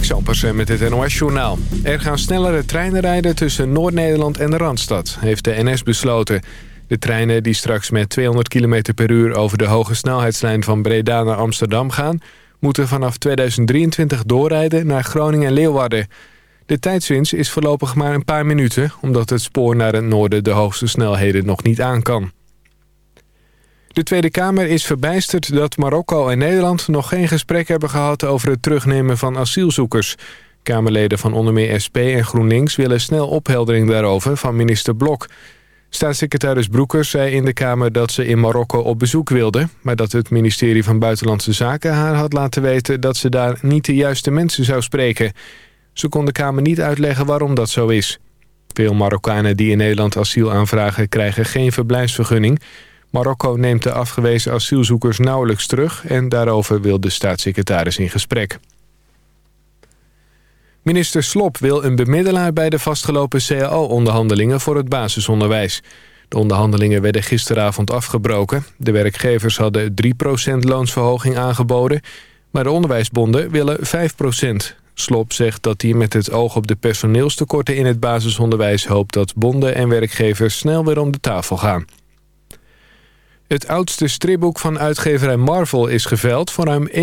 Zampersen met het NOS-journaal. Er gaan snellere treinen rijden tussen Noord-Nederland en de Randstad, heeft de NS besloten. De treinen die straks met 200 km per uur over de hoge snelheidslijn van Breda naar Amsterdam gaan... moeten vanaf 2023 doorrijden naar Groningen en Leeuwarden. De tijdswinst is voorlopig maar een paar minuten... omdat het spoor naar het noorden de hoogste snelheden nog niet aan kan. De Tweede Kamer is verbijsterd dat Marokko en Nederland... nog geen gesprek hebben gehad over het terugnemen van asielzoekers. Kamerleden van onder meer SP en GroenLinks... willen snel opheldering daarover van minister Blok. Staatssecretaris Broekers zei in de Kamer dat ze in Marokko op bezoek wilde... maar dat het ministerie van Buitenlandse Zaken haar had laten weten... dat ze daar niet de juiste mensen zou spreken. Ze kon de Kamer niet uitleggen waarom dat zo is. Veel Marokkanen die in Nederland asiel aanvragen krijgen geen verblijfsvergunning... Marokko neemt de afgewezen asielzoekers nauwelijks terug... en daarover wil de staatssecretaris in gesprek. Minister Slop wil een bemiddelaar bij de vastgelopen CAO-onderhandelingen voor het basisonderwijs. De onderhandelingen werden gisteravond afgebroken. De werkgevers hadden 3% loonsverhoging aangeboden... maar de onderwijsbonden willen 5%. Slop zegt dat hij met het oog op de personeelstekorten in het basisonderwijs... hoopt dat bonden en werkgevers snel weer om de tafel gaan. Het oudste stripboek van uitgeverij Marvel is geveld voor ruim 1,1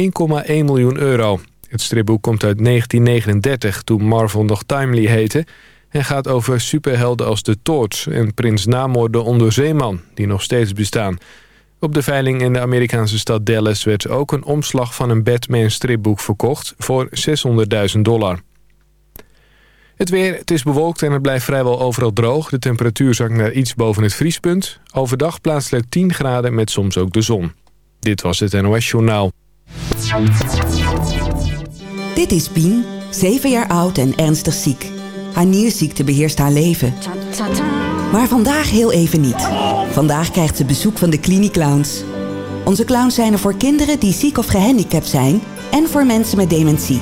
miljoen euro. Het stripboek komt uit 1939, toen Marvel nog Timely heette... en gaat over superhelden als de Torch en Prins Namor de Onderzeeman... die nog steeds bestaan. Op de veiling in de Amerikaanse stad Dallas werd ook een omslag van een Batman stripboek verkocht... voor 600.000 dollar. Het weer, het is bewolkt en het blijft vrijwel overal droog. De temperatuur zakt naar iets boven het vriespunt. Overdag plaatselijk 10 graden met soms ook de zon. Dit was het NOS Journaal. Dit is Pien, 7 jaar oud en ernstig ziek. Haar nierziekte beheerst haar leven. Maar vandaag heel even niet. Vandaag krijgt ze bezoek van de Cliniclowns. Onze clowns zijn er voor kinderen die ziek of gehandicapt zijn... en voor mensen met dementie.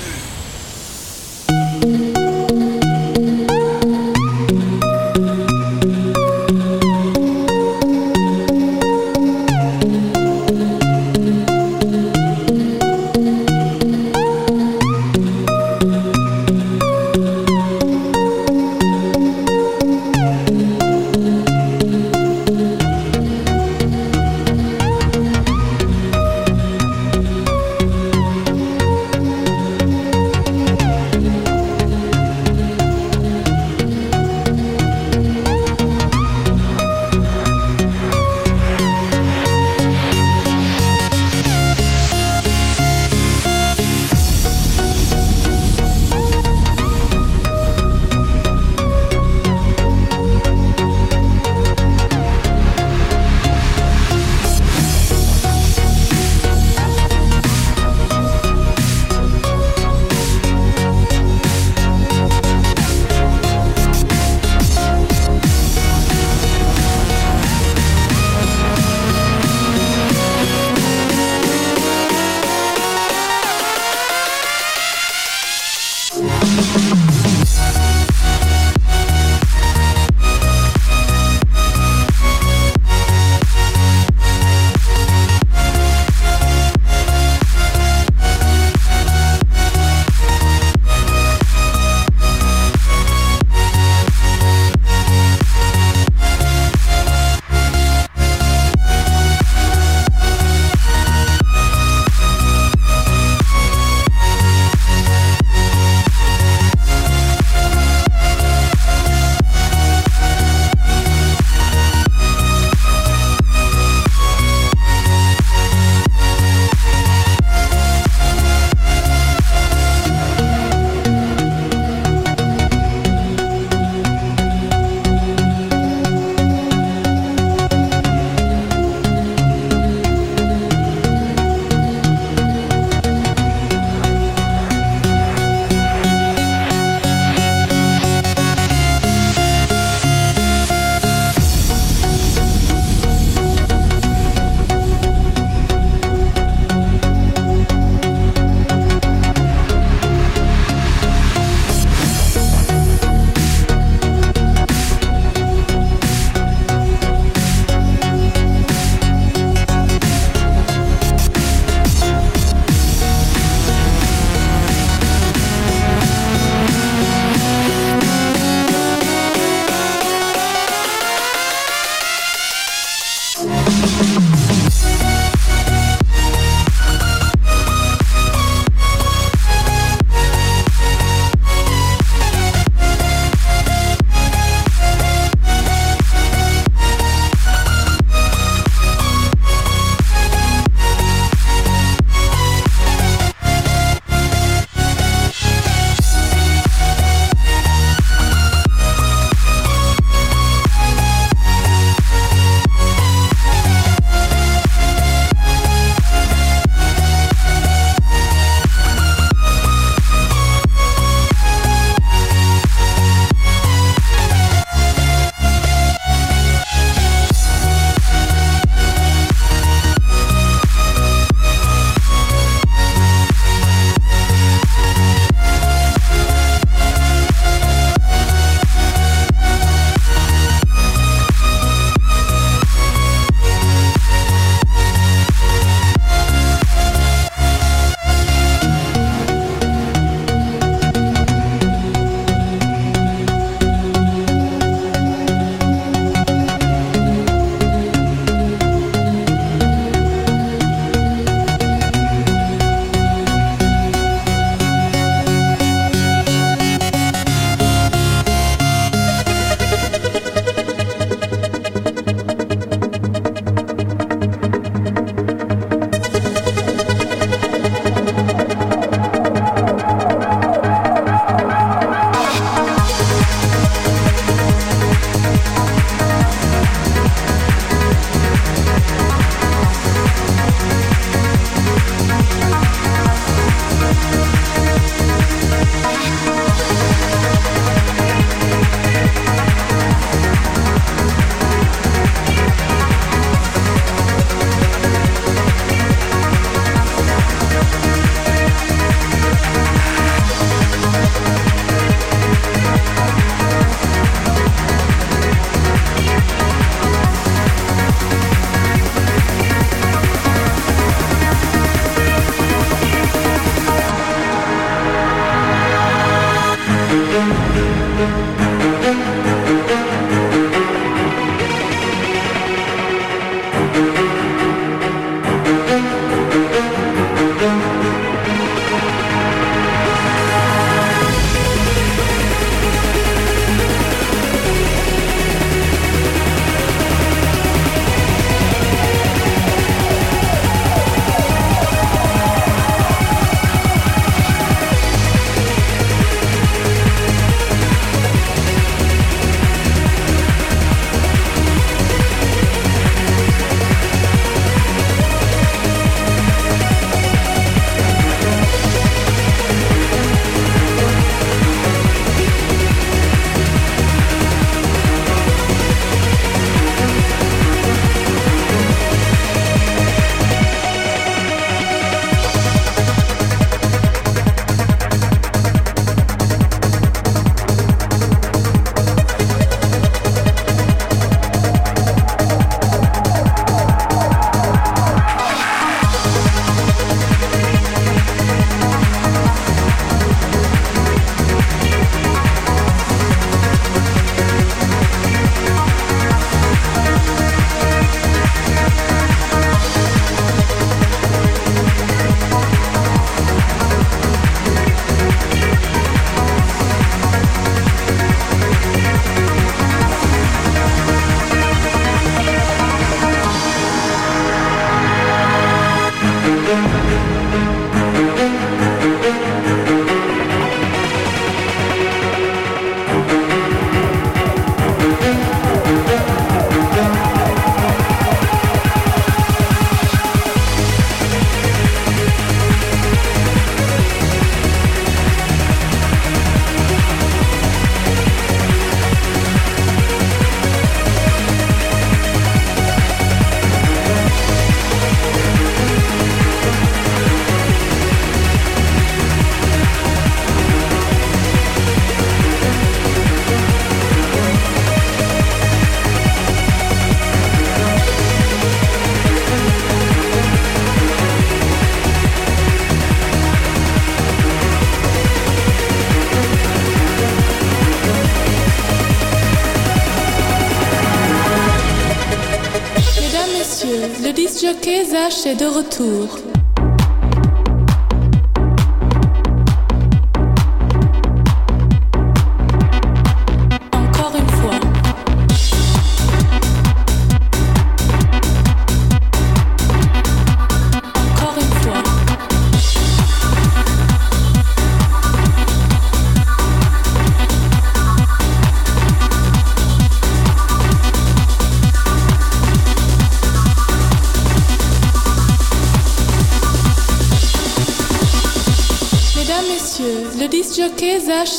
De retour.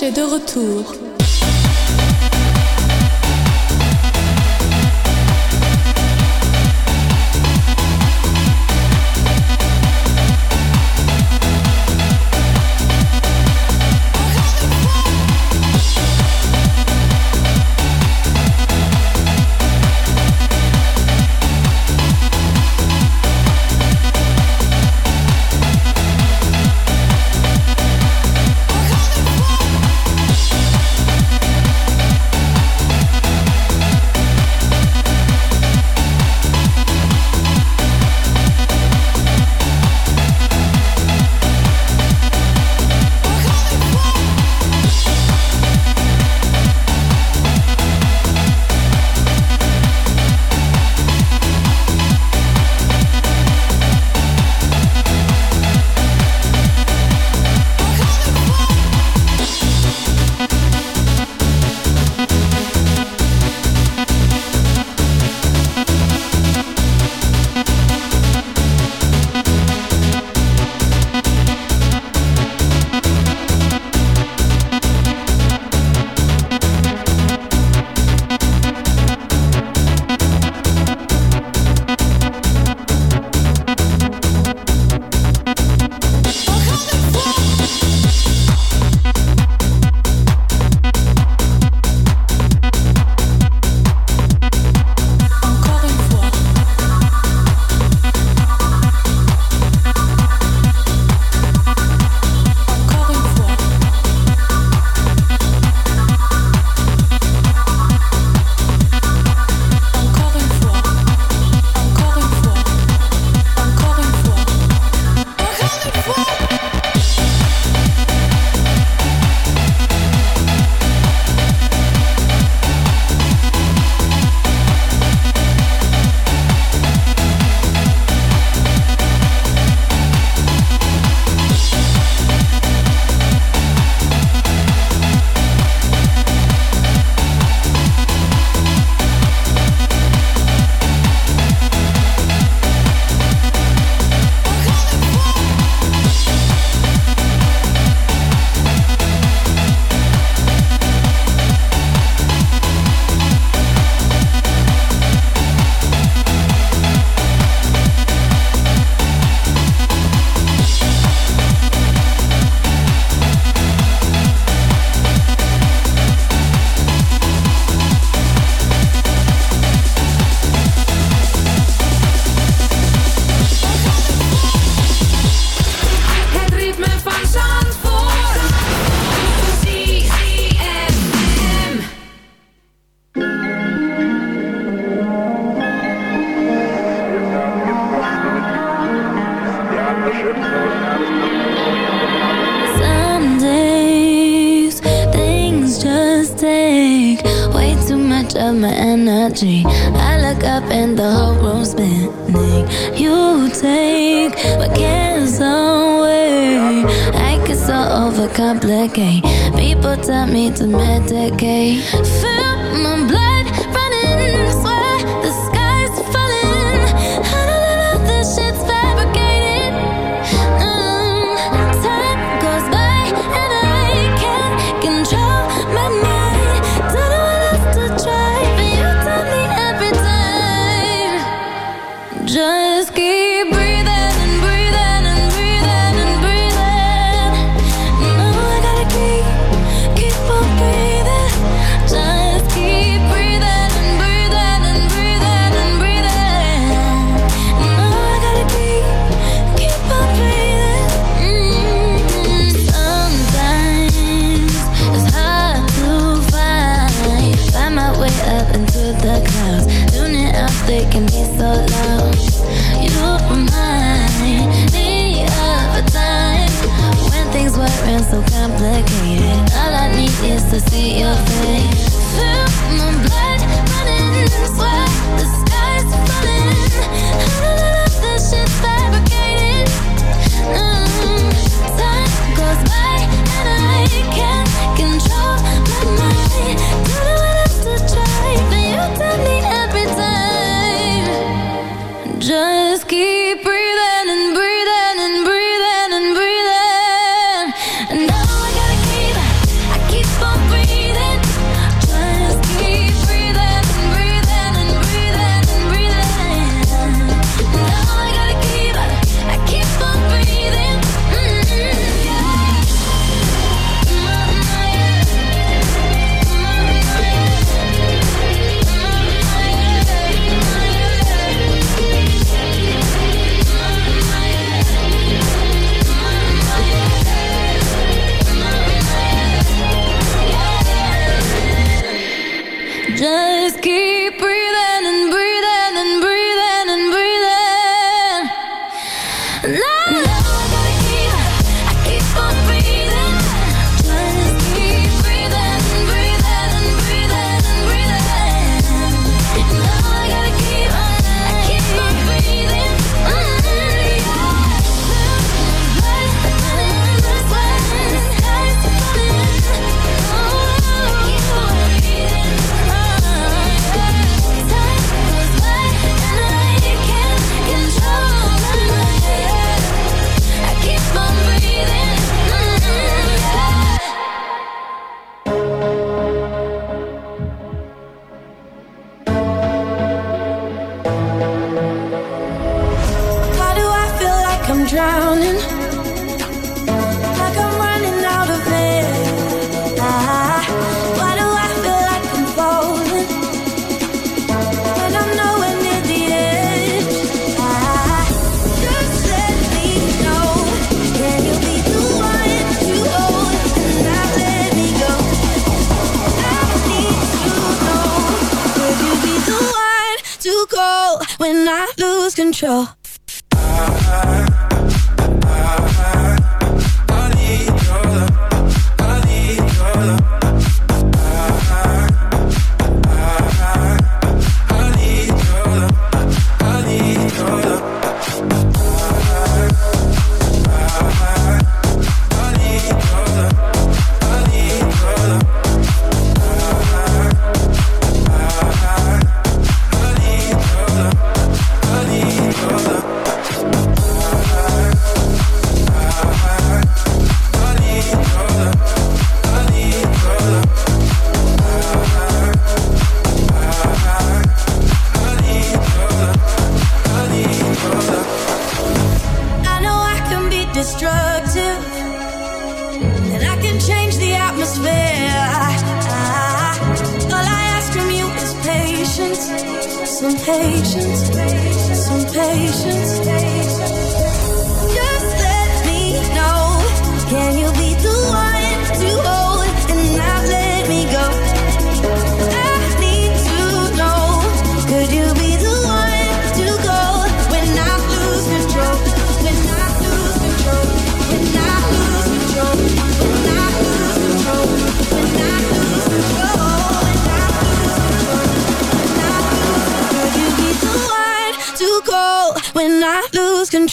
marché de retour.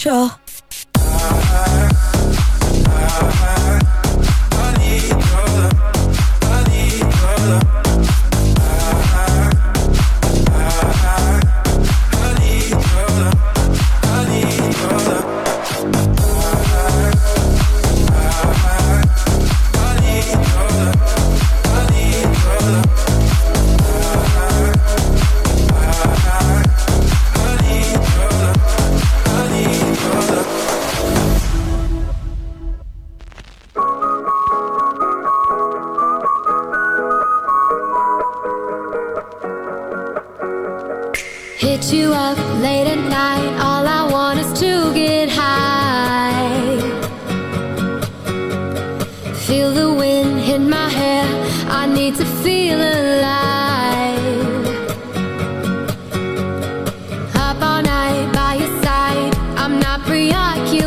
Potential. Feel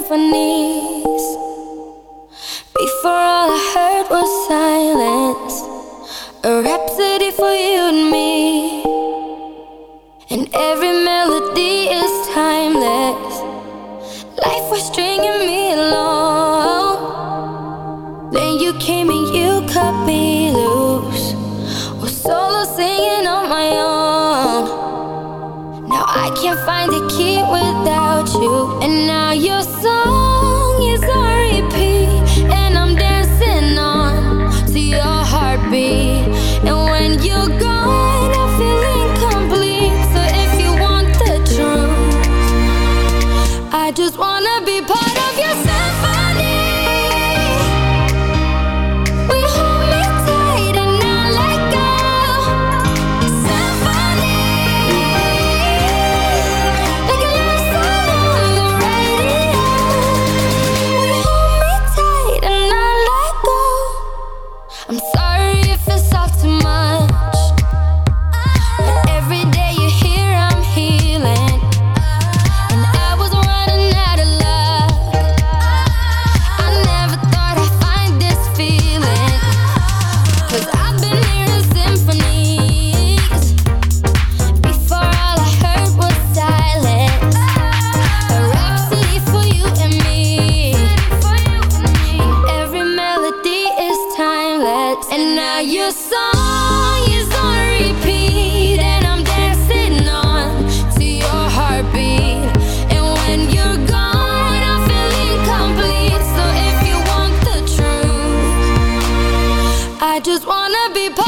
symphony. be part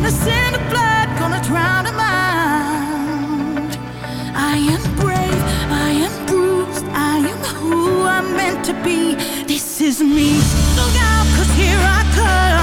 gonna send a flood, gonna drown a mind. I am brave, I am bruised, I am who I'm meant to be. This is me. Look out, cause here I come.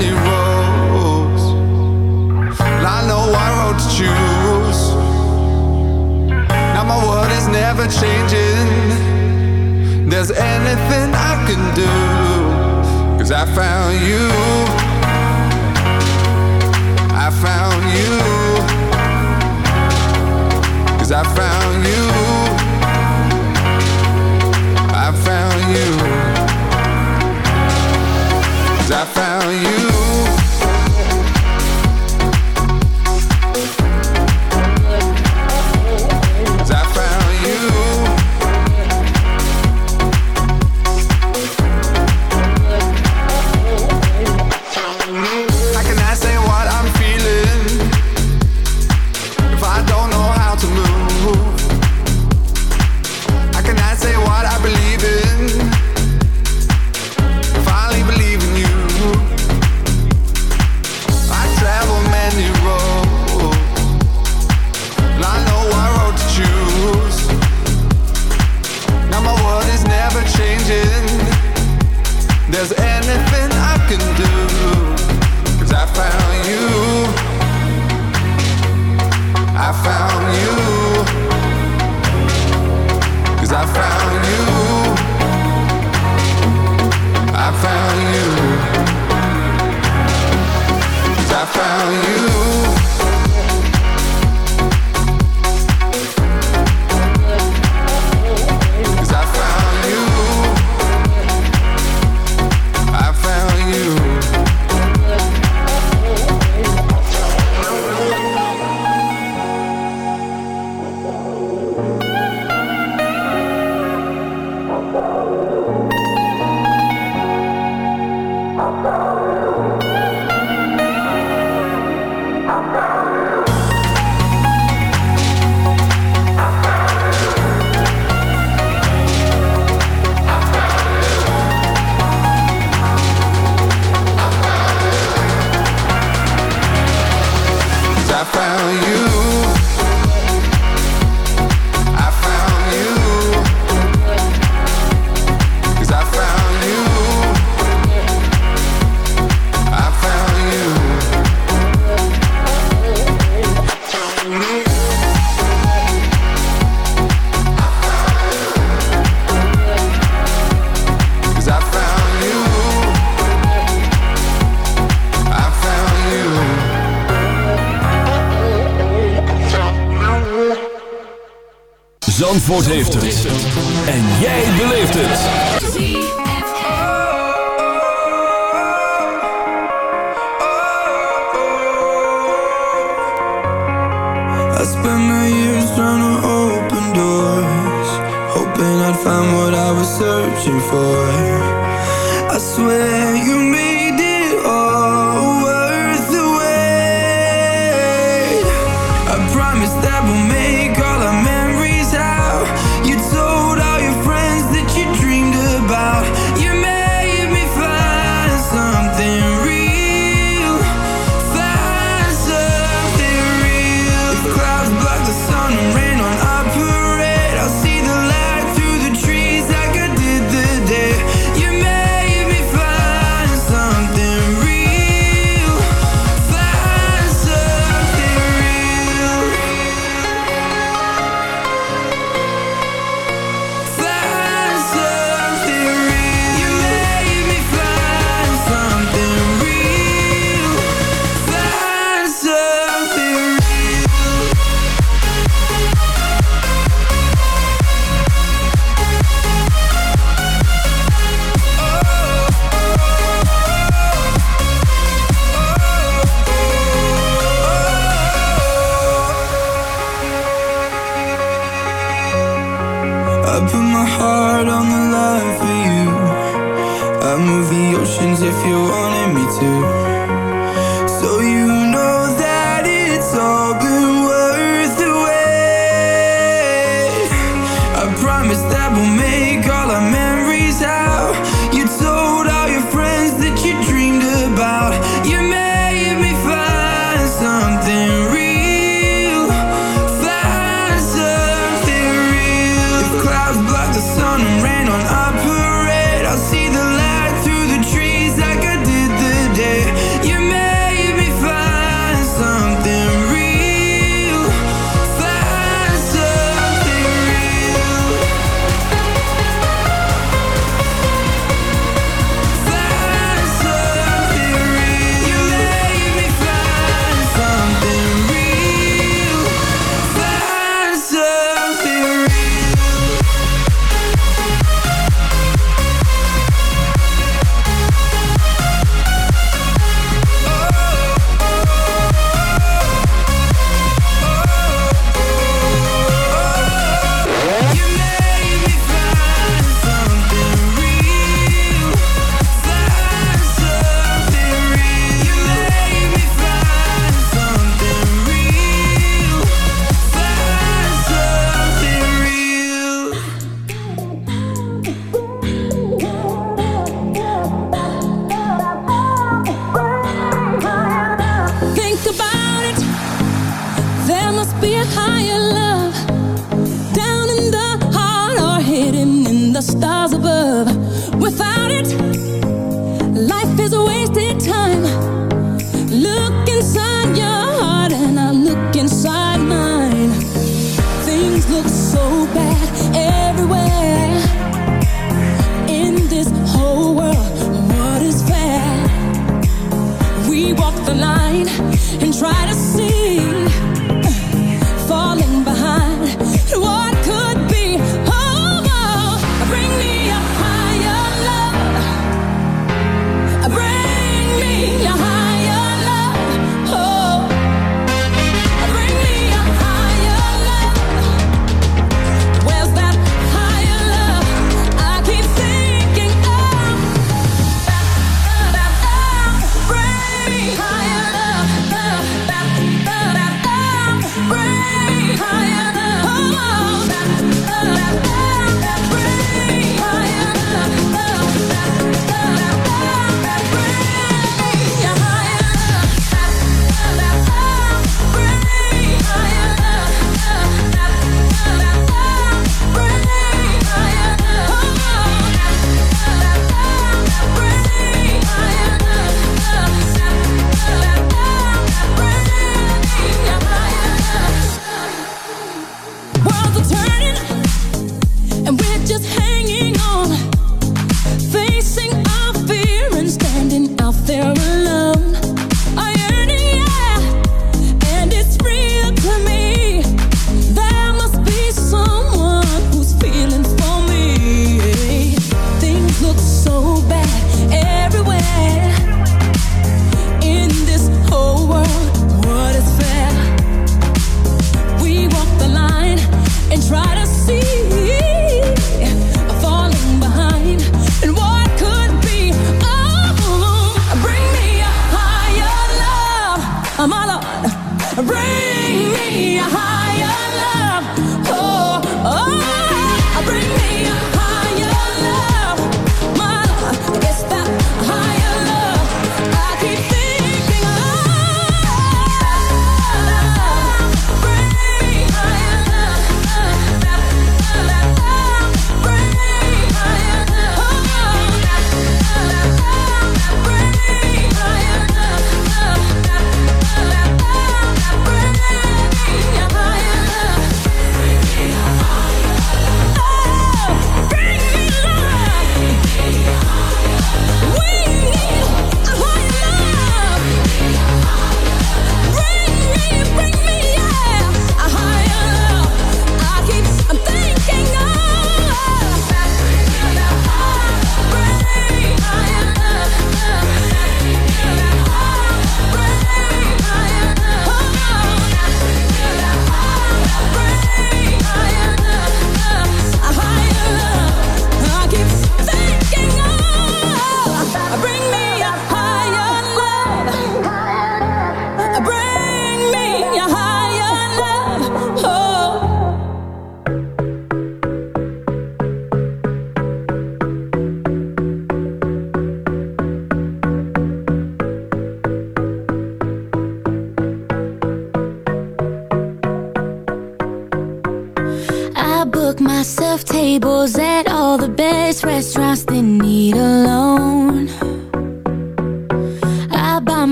many roads. I know to choose. Now my is never changing. There's anything I can do. Cause I found you. I found you. Cause I found you. I found you. I found you.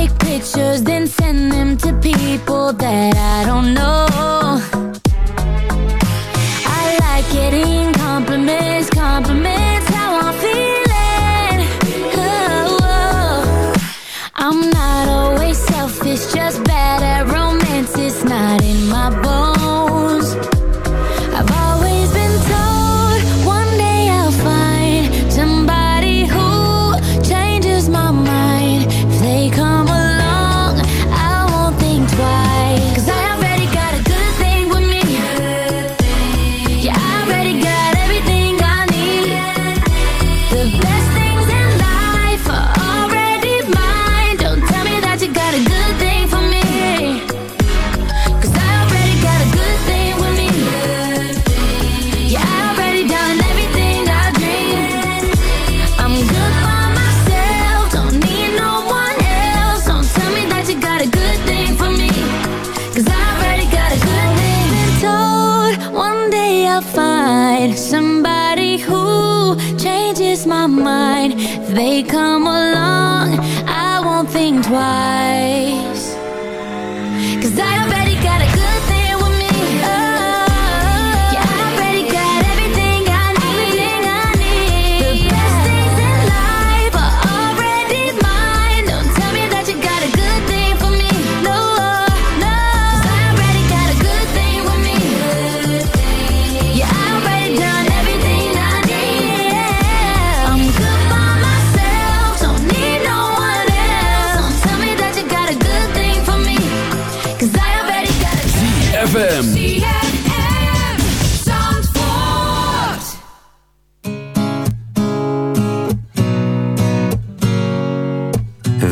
Take pictures, then send them to people that I don't know. I like getting compliments, compliments, they come